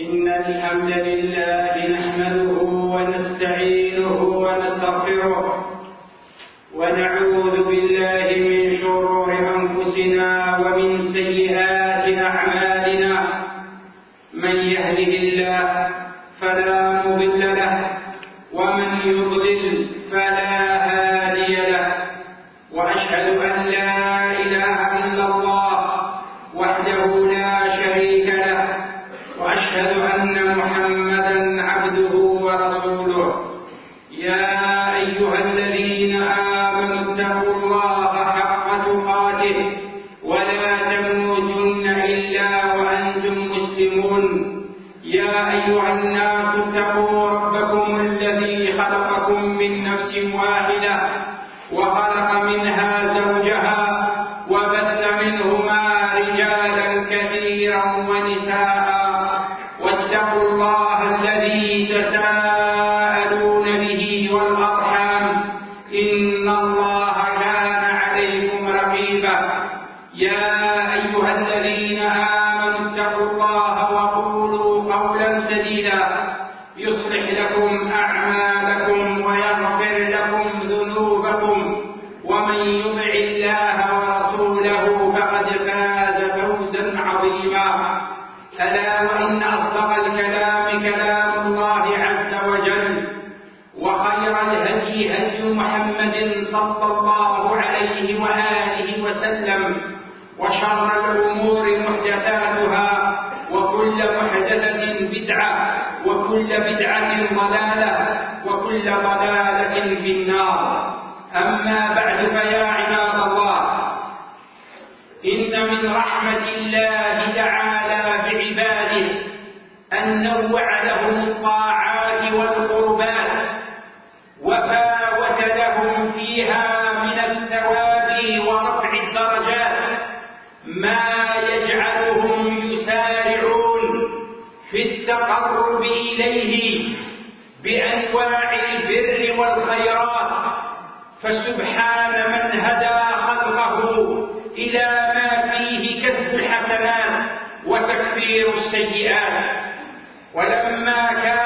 إن الحمد لله نحمده ونستعينه أيها الذين jamaah فسبحان من هدى خلقه إلى ما فيه كسب الحسنات وتكفير السيئات. ولما كان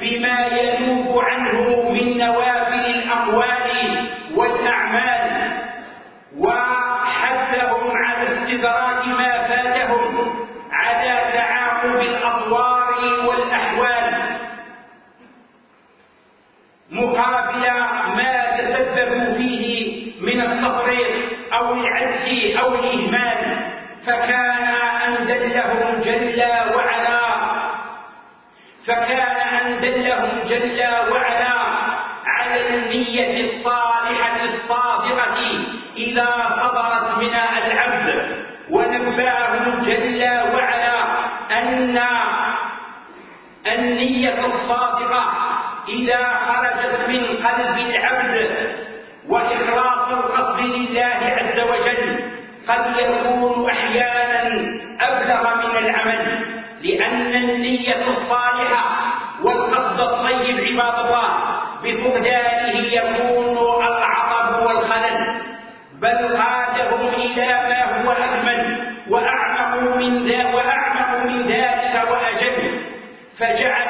بما يلي جل وعلا على النية الصالحة الصادقة إذا صدرت من العبد ونبهه جل وعلا أن النية الصادقة إذا خرجت من قلب العبد وإخلاص القصد لله عز وجل قد يكون أحيانا أبلغ من العمل لأن النية الصالحة القصد الطيب عباد الله بفقدانه يكون العطب والخلل. بل قادهم إلى ما هو أكمل وأعمق من ذا وأعمق من ذلك وأجل. فجعل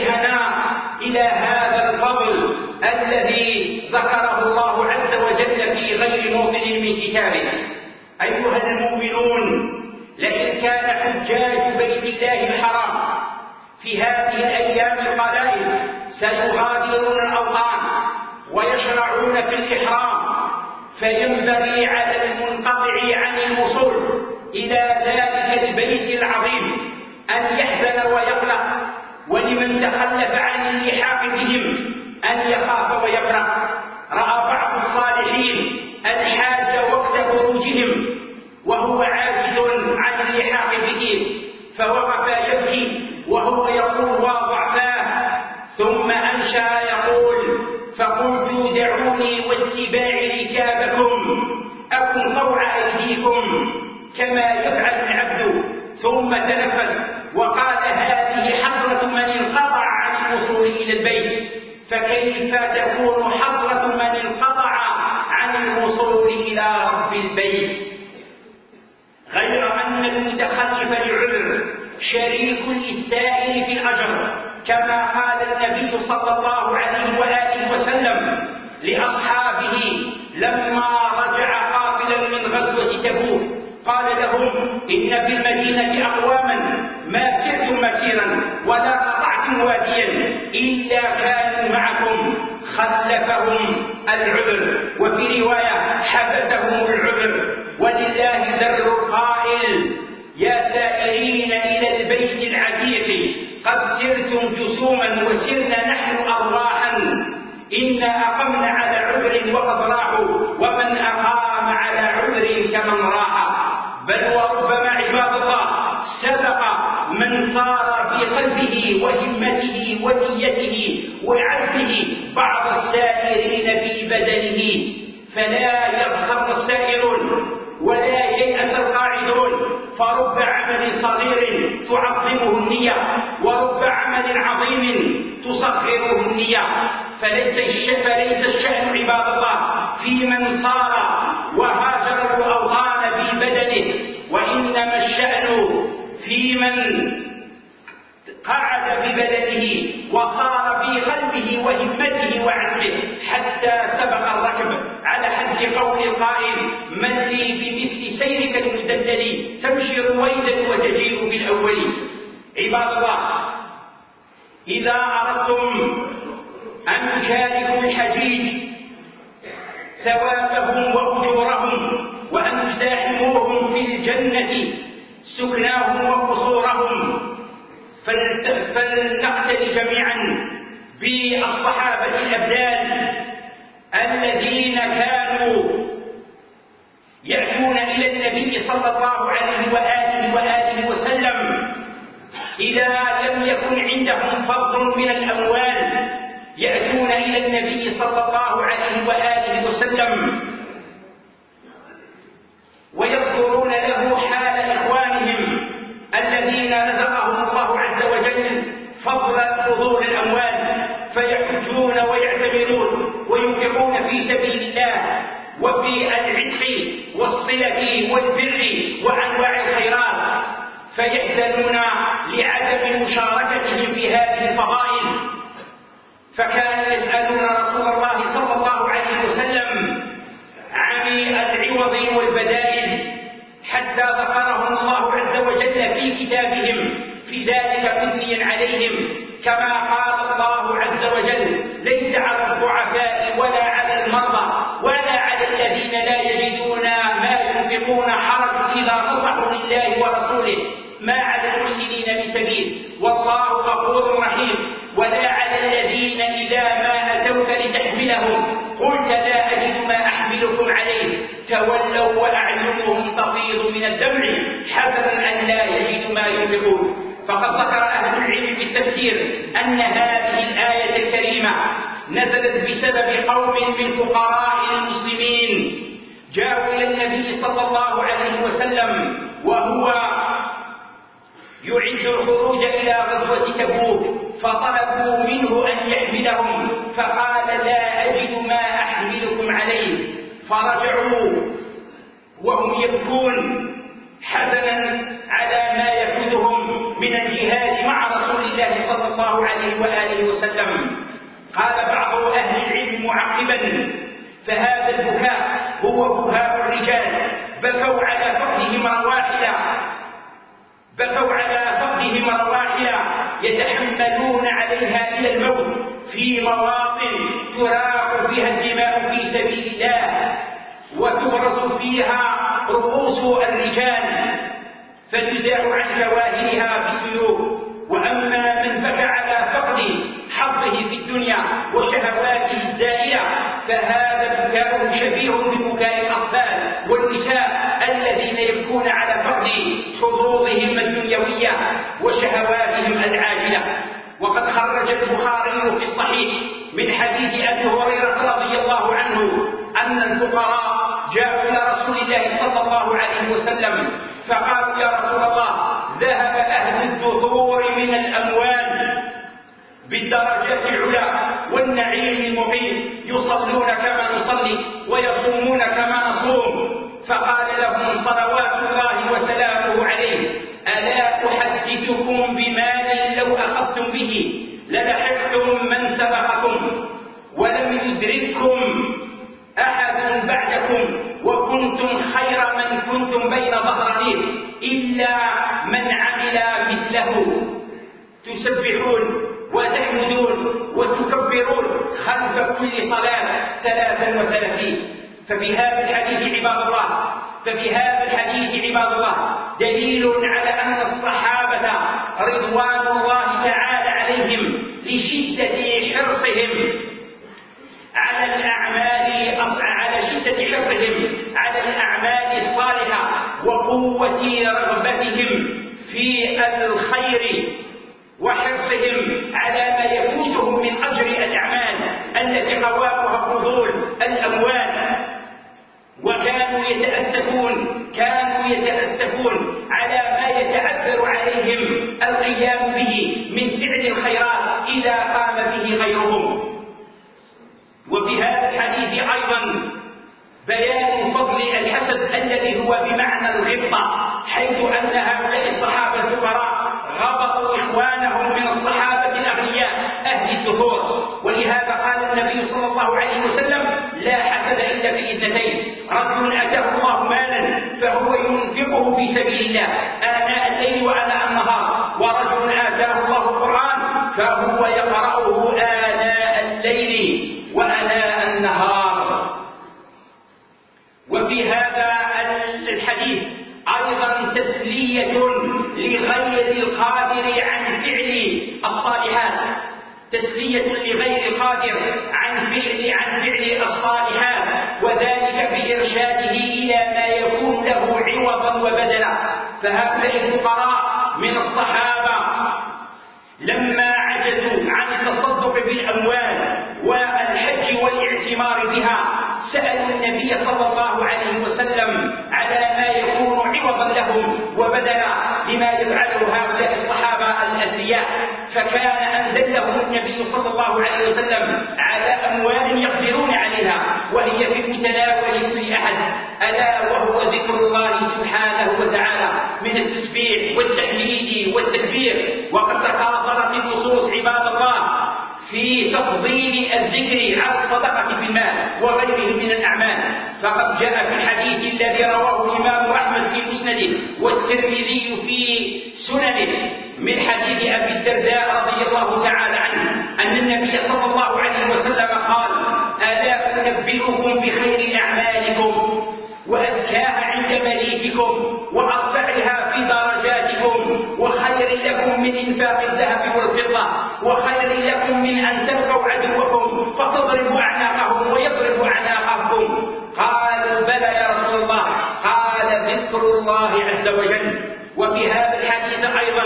يوجهنا إلى هذا الفضل الذي ذكره الله عز وجل في غير موطن من كتابه. أيها المؤمنون لئن كان حجاج بيت الله الحرام في هذه الأيام القلائل سيغادرون الأوطان ويشرعون في الإحرام فينبغي على المنقطع عن الوصول إلى ذلك البيت العظيم أن يحزن ويقلق. ولمن تخلف عن اللحاق بهم أن يخاف ويقلق رأى بعض الصالحين الحاج وقت خروجهم وهو عاجز عن اللحاق به فوقف يبكي وهو يقول وضعفاه. ثم أنشأ يقول فقلت دعوني واتباع ركابكم أكن طوع أيديكم كما يفعل العبد ثم تنفس وقال هذه حسرة من انقطع عن الوصول إلى البيت فكيف تكون حسرة من انقطع عن الوصول إلى رب البيت غير أن المتخلف لعذر شريك للسائل في الأجر كما قال النبي صلى الله عليه وآله وسلم لأصحابه لما رجع قافلا من غزوة تبوك قال لهم إن في المدينة أقواما ما سرتم مسيرا ولا قطعتم واديا إلا كانوا معكم خلفهم العذر وفي رواية حبسهم العذر ولله در القائل يا سائرين إلى البيت العتيق. قد سرتم جسوما وسرنا نحن أرواحا. إنا أقمنا على عذر وقد راحوا ومن أقام على عذر كمن راح. بل وربما عباد الله سبق من صار في قلبه وهمته ونيته وعزمه بعض السائرين في بدنه. فلا يغتر السائرون ولا ييأس القاعدون فرب عمل صغير تعظمه النية ورب عمل عظيم تصغره النية. فليس فليس الشأن عباد الله في من صار وهاجر الأوطان في بدنه وإنما الشأن في من قعد ببدنه وصار في قلبه وهمته وعزمه حتى سبق الركب على حد قول القائل من رويدا وتجيء بالأول عباد الله إذا أردتم أن تشاركوا الحجيج ثوابهم وأجورهم وأن تزاحموهم في الجنة سكناهم وقصورهم فلنقتدي جميعا بالصحابة الأبدال الذين كانوا يأتون إلى النبي صلى الله عليه وآله وآله وسلم إذا لم يكن عندهم فضل من الأموال يأتون إلى النبي صلى الله عليه وآله وسلم ويذكرون له حال إخوانهم الذين رزقهم الله عز وجل فضل فضول الأموال فيحجون ويعتمرون وينفقون في سبيل الله وفي العتق والصلة والبر وأنواع الخيرات فيحزنون لعدم مشاركتهم في هذه الفضائل فكانوا يسألون رسول الله صلى الله عليه وسلم عن العوض والبدائل حتى ذكرهم الله عز وجل في كتابهم في ذلك مثنيا عليهم كما قال الله عز وجل ليس على الضعفاء ولا على المرضى ولا على الذين لا يجدون ما ينفقون حرج إذا نصحوا لله ورسوله ما على المحسنين من سبيل والله غفور رحيم ولا على الذين إذا أتوك لتحملهم قلت لا أجد ما أحملكم عليه. تولوا وأعينهم تفيض من الدمع حسنا أن لا يجدوا ما ينفقون فقد ذكر أهل العلم في التفسير أن هذه الآية الكريمة نزلت بسبب قوم من فقراء المسلمين. جاءوا إلى النبي صلى الله عليه وسلم وهو يعد الخروج إلى غزوة تبوك. فطلبوا منه أن يحملهم فقال لا أجد ما أحملكم عليه. فرجعوا وهم يبكون حزنا على ما يفوتهم من الجهاد مع رسول الله صلى الله عليه وآله وسلم. قال بعض أهل العلم معقبا فهذا البكاء هو بهاء الرجال بكوا على فقدهم رواحلا بكوا على فقدهم رواحلا يتحملون عليها إلى الموت في مواطن تراق فيها الدماء في سبيل الله وتبرز فيها رؤوس الرجال فتزاع عن جواهرها بالسيوف وأما من بكى على فقد حظه في الدنيا وشهواته الزائلة فهذا بكاء شبيه ببكاء الأطفال والنساء الذين يبكون على فقد حظوظهم الدنيوية وشهواتهم العاجلة. وقد خرج البخاري في الصحيح من حديث أبي هريرة رضي الله عنه أن الفقراء جاءوا إلى رسول الله صلى الله عليه وسلم فقالوا يا رسول الله ذهب أهل الدثور من الأموال بالدرجات العلى والنعيم المقيم يصلون كما نصلي ويصومون كما نصوم. فقال لهم صلوات الله وسلامه عليه يدرككم أحد بعدكم وكنتم خير من كنتم بين ظهرانين إلا من عمل مثله. تسبحون وتحمدون وتكبرون خلف كل صلاة ثلاثا وثلاثين. ففي هذا الحديث عباد الله ففي هذا الحديث عباد الله دليل على أن الصحابة رضوان الله تعالى عليهم لشدة حرصهم على الأعمال على شدة حرصهم على الأعمال الصالحة وقوة رغبتهم في الخير وحرصهم على ما يفوتهم من أجر الأعمال. التي قوامها فضول الأموال. وكانوا يتأسفون كانوا يتأسفون على ما يتعذر عليهم القيام به من فعل الخيرات إذا قام به غيرهم وفي هذا الحديث أيضا بيان فضل الحسد الذي هو بمعنى الغبطة حيث أن هؤلاء الصحابة الفقراء غبطوا إخوانهم من الصحابة الأغنياء أهل الدثور. ولهذا قال النبي صلى الله عليه وسلم لا حسد إلا في اثنتين رجل آتاه الله مالا فهو ينفقه في سبيل الله آناء الليل وآناء النهار ورجل آتاه الله القرآن فهو يقرأه آناء الليل وأناء النهار وفي هذا الحديث أيضا تسلية لغير القادر عن فعل الصالحات تسلية لغير القادر عن فعل عن فعل الصالحات وذلك بإرشاده إلى ما يكون له عوضا وبدلا. فهؤلاء الفقراء من الصحابة لما عجزوا عن التصدق بالأموال والحج والاعتمار بها سألوا النبي صلى الله عليه وسلم على ما يكون عوضا لهم وبدلا لما يفعله هؤلاء الصحابة الأثرياء فكان أنزل لهم النبي صلى الله عليه وسلم على أموال يقدرون عليها وهي في متناول كل أحد. ألا وهو ذكر الله سبحانه وتعالى من التسبيح والتحميد والتكبير. وقد تكاثرت النصوص عباد الله في تفضيل الذكر على الصدقة في المال وغيره من الأعمال. فقد جاء في الحديث الذي رواه الإمام أحمد في مسنده والترمذي في سننه. من حديث أبي الدرداء رضي الله تعالى عنه أن النبي صلى الله عليه وسلم قال ألا أنبئكم بخير أعمالكم وأزكاها عند مليككم وأرفعها في درجاتكم وخير لكم من إنفاق الذهب والفضة وخير لكم من أن تلقوا عدوكم فتضربوا أعناقهم ويضربوا أعناقكم. قالوا بلى يا رسول الله. قال ذكر الله عز وجل. وفي هذا الحديث أيضا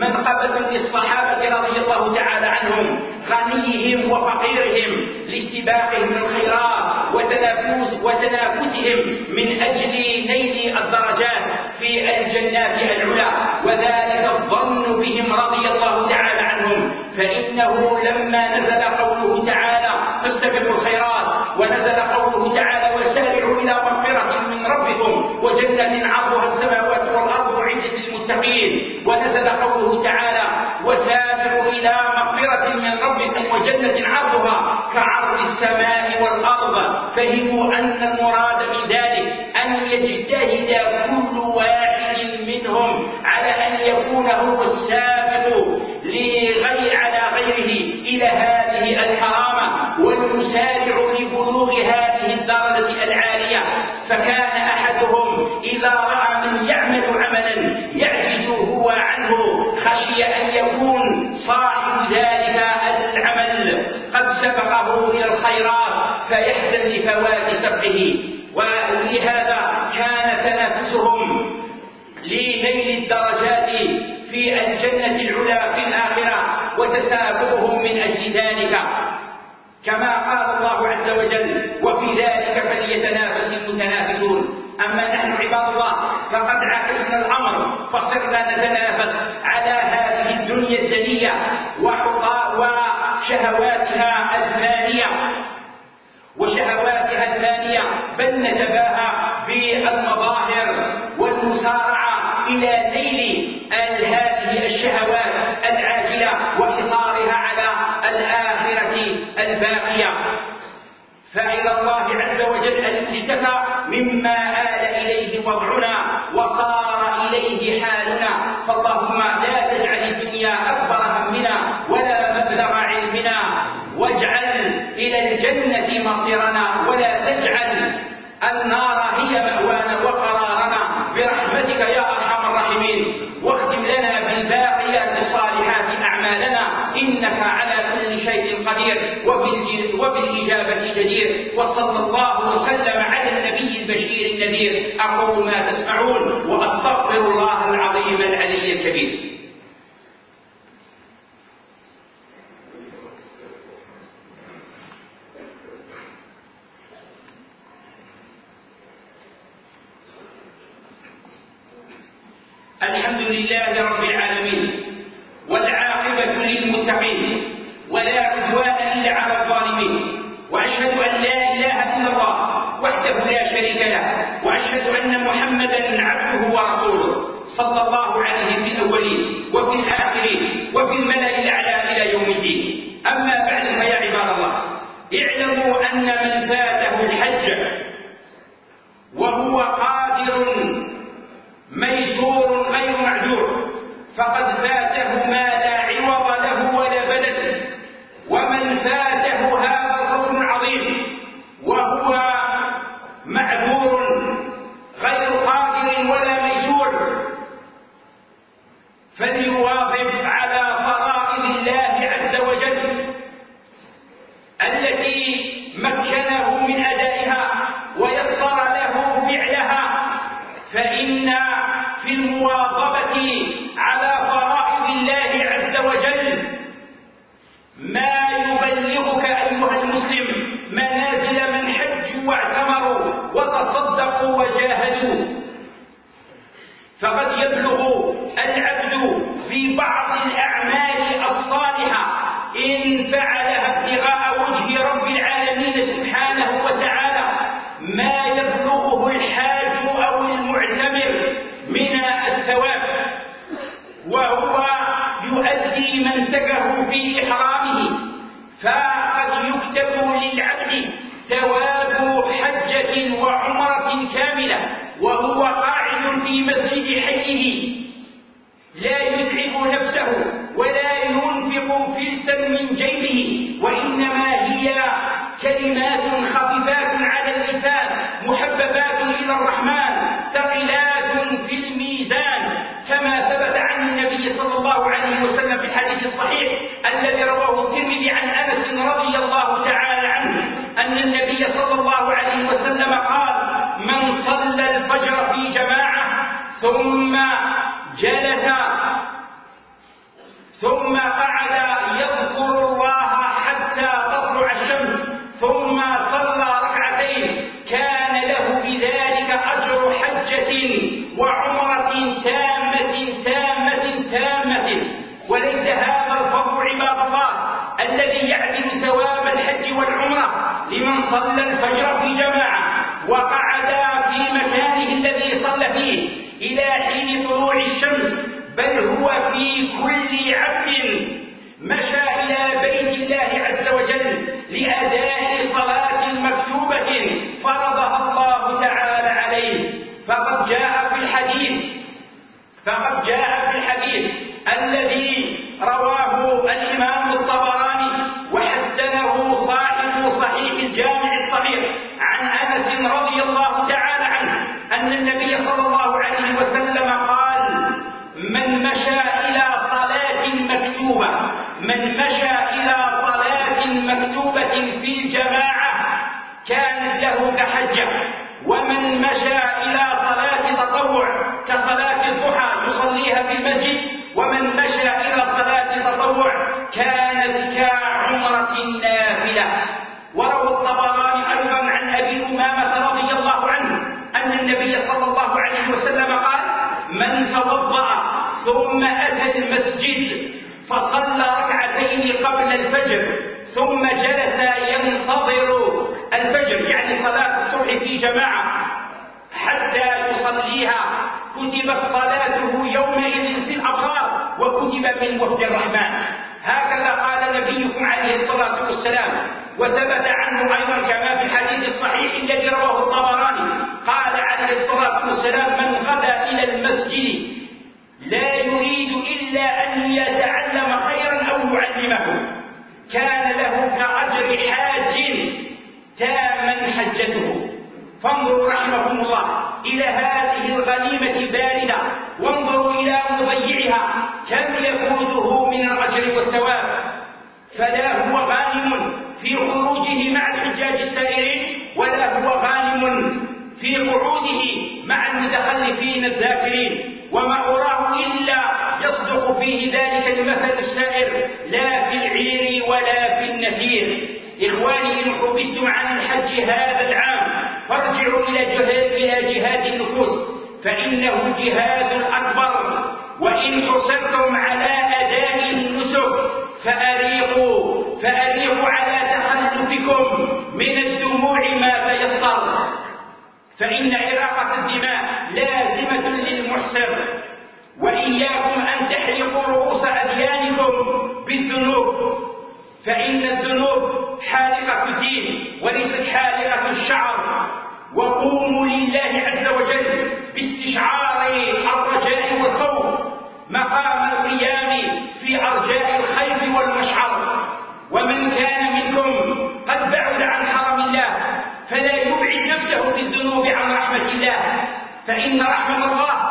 منقبة للصحابة رضي الله تعالى عنهم غنيهم وفقيرهم لاستباقهم الخيرات وتنافس وتنافسهم من أجل نيل الدرجات في الجنات العلى. وذلك الظن بهم رضي الله تعالى عنهم. فإنه لما نزل قوله تعالى فاستبقوا الخيرات ونزل قوله تعالى وسارعوا إلى مغفرة من ربكم وجنة عرضها السماوات والأرض عدة للمتقين ونزل قوله تعالى وسابقوا عرضها كعرض السماء والأرض فهموا أن المراد من ذلك أن يجتهد كل واحد منهم على أن يكون هو السابق لغير على غيره إلى هذه الحرامة والمسارع لبلوغ هذه الدرجة العالية. فكان أحدهم إذا رأى من يعمل عملا يعجز هو عنه خشي أن يكون صاحب ذلك. سبقه إلى الخيرات فيحزن لفوات سبقه ولهذا كان تنافسهم لنيل الدرجات في الجنة العلى في الآخرة وتسابقهم من أجل ذلك. كما قال الله عز وجل وفي ذلك فليتنافس المتنافسون أما نحن عباد الله فقد عكسنا الأمر فصرنا نتنافس على هذه الدنيا الدنية وشهواتها الفانية وشهواتها الفانية بل نتباهى بالمظاهر والمسارعة إلى نيل هذه وصلى الله وسلم على النبي البشير النذير أقول ما تسمعون وأستغفر الله العظيم العلي الكبير. الحمد لله رب العالمين والعاقبة للمتقين ولا عدوان إلا على الظالمين وأشهد أن لا إله إلا الله وحده لا شريك له وأشهد أن محمدا عبده ورسوله صلى الله عليه في الأولين وفي الآخرين وفي الملأ الأعلى إلى يوم الدين. أما بعد فيا عباد الله اعلموا أن من فاته الحج Many وهو قاعد في مسجد حيه. لا يتعب نفسه ولا صلى الفجر في جماعة وقعدا في مكانه الذي صلى فيه إلى حين طلوع الشمس بل هو في كل عبد مشى إلى بيت الله عز وجل لأداء صلاة مكتوبة فرضها الله تعالى عليه. فقد جاء في الحديث فقد جاء في الحديث الذي مشى إلى صلاة مكتوبة في جماعة كانت له كحجة. ومن مشى إلى صلاة تطوع كصلاة الضحى يصليها في المسجد ومن مشى إلى صلاة تطوع كانت كعمرة نافلة وروى الطبراني أيضا عن أبي أمامة رضي الله عنه أن النبي صلى الله عليه وسلم قال من توضأ ثم أتى المسجد فصلى ركعتين قبل الفجر ثم جلس ينتظر الفجر يعني صلاة الصبح في جماعة حتى يصليها كتبت صلاته يومئذ في الأبرار وكتب من وفد الرحمن. هكذا قال نبيكم عليه الصلاة والسلام. وثبت عنه أيضا كما في الحديث الصحيح الذي رواه الطبراني. قال عليه الصلاة والسلام من غدا إلى المسجد رحمكم الله إلى هذه الغنيمة الباردة وانظروا إلى مضيعها كم يفوته من الأجر والثواب. فلا هو غانم في خروجه مع الحجاج السائرين ولا هو غانم في قعوده مع المتخلفين الذاكرين. وما أراه إلا يصدق فيه ذلك المثل السائر لا في العير ولا في النفير. إخواني إن حبستم عن الحج هذا العام فارجعوا إلى جهاد إلى جهاد النفوس. فإنه جهاد أكبر. وإن حصرتم على أداء النسك فأريقوا فأريقوا على تخلفكم من الدموع ما تيسر. فإن إراقة الدماء لازمة للمحسن. وإياكم أن تحرقوا رؤوس أديانكم بالذنوب. فإن الذنوب حالقة الدين وليست حالقة الشعر. وقوموا لله عز وجل باستشعار الرجاء والخوف مقام القيام في أرجاء الخيف والمشعر. ومن كان منكم قد بعد عن حرم الله فلا يبعد نفسه بالذنوب عن رحمة الله. فإن رحمة الله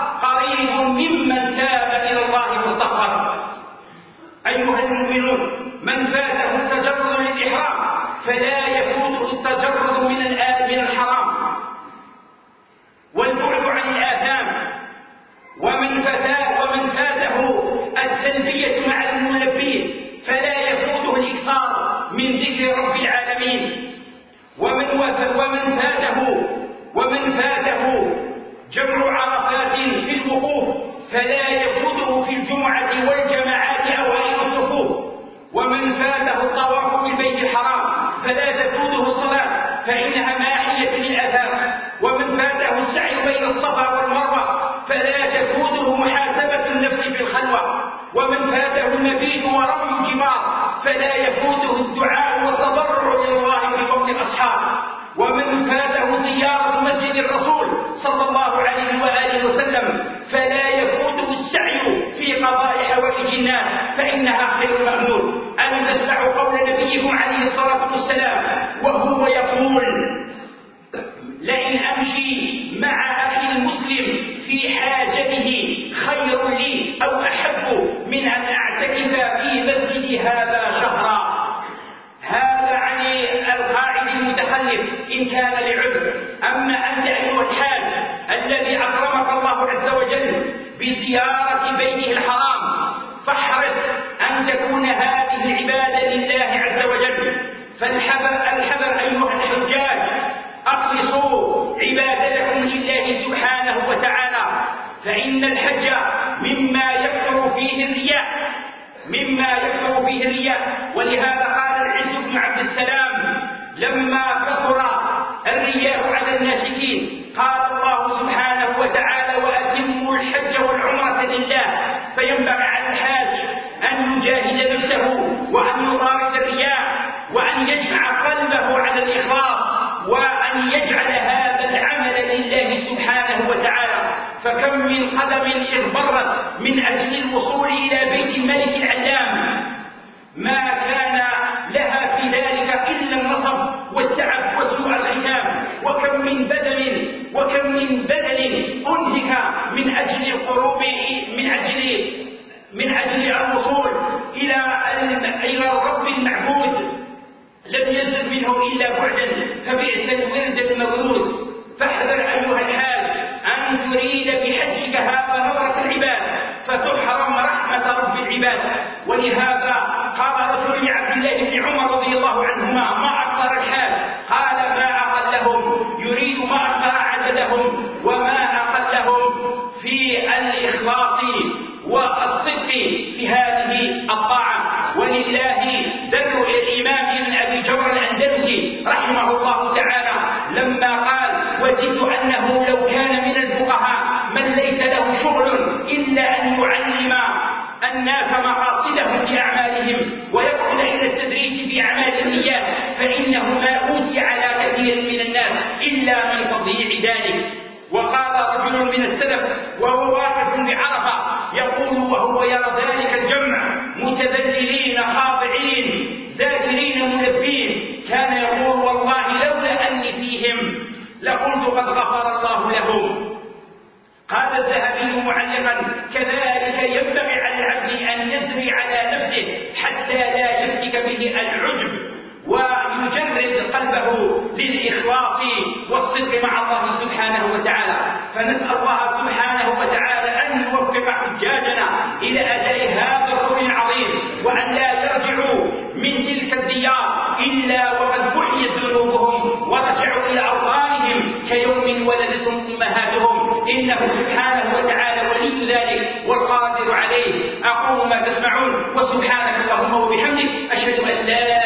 وتعالى وأتموا الحج والعمرة لله فينبغي على الحاج أن يجاهد نفسه وأن يطارد الرياء وأن يجمع قلبه على الإخلاص وأن يجعل هذا العمل لله سبحانه وتعالى. فكم من قدم سبحانه وتعالى. فنسأل الله سبحانه وتعالى أن يوفق حجاجنا إلى أداء هذا الركن العظيم وأن لا يرجعوا من تلك الديار إلا وقد بحيت ذنوبهم ورجعوا إلى أوطانهم كيوم ولدتهم أمهاتهم. إنه سبحانه وتعالى ولي ذلك والقادر عليه. أقول ما تسمعون. وسبحانك اللهم وبحمدك أشهد أن لا